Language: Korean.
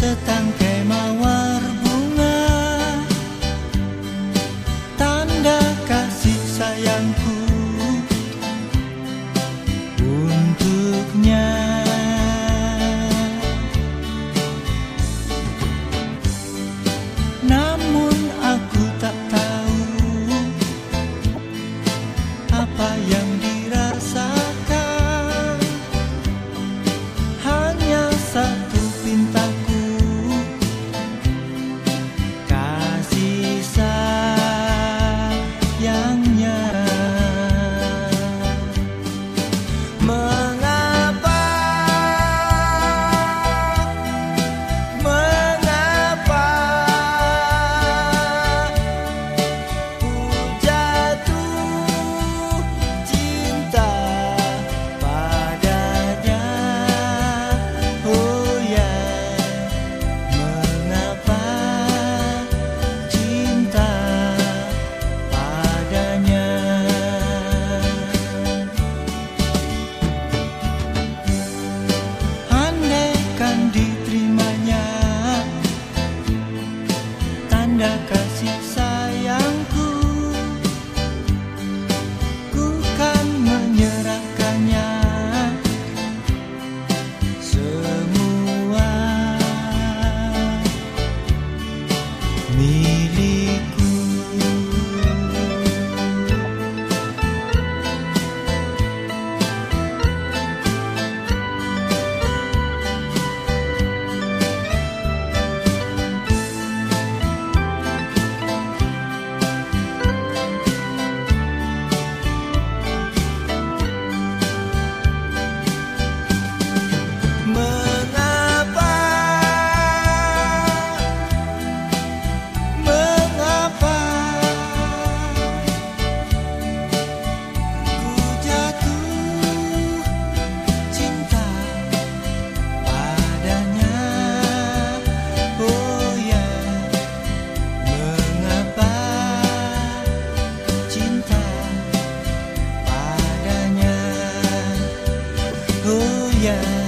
bunga yeah.